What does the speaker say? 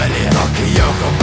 Были руки югом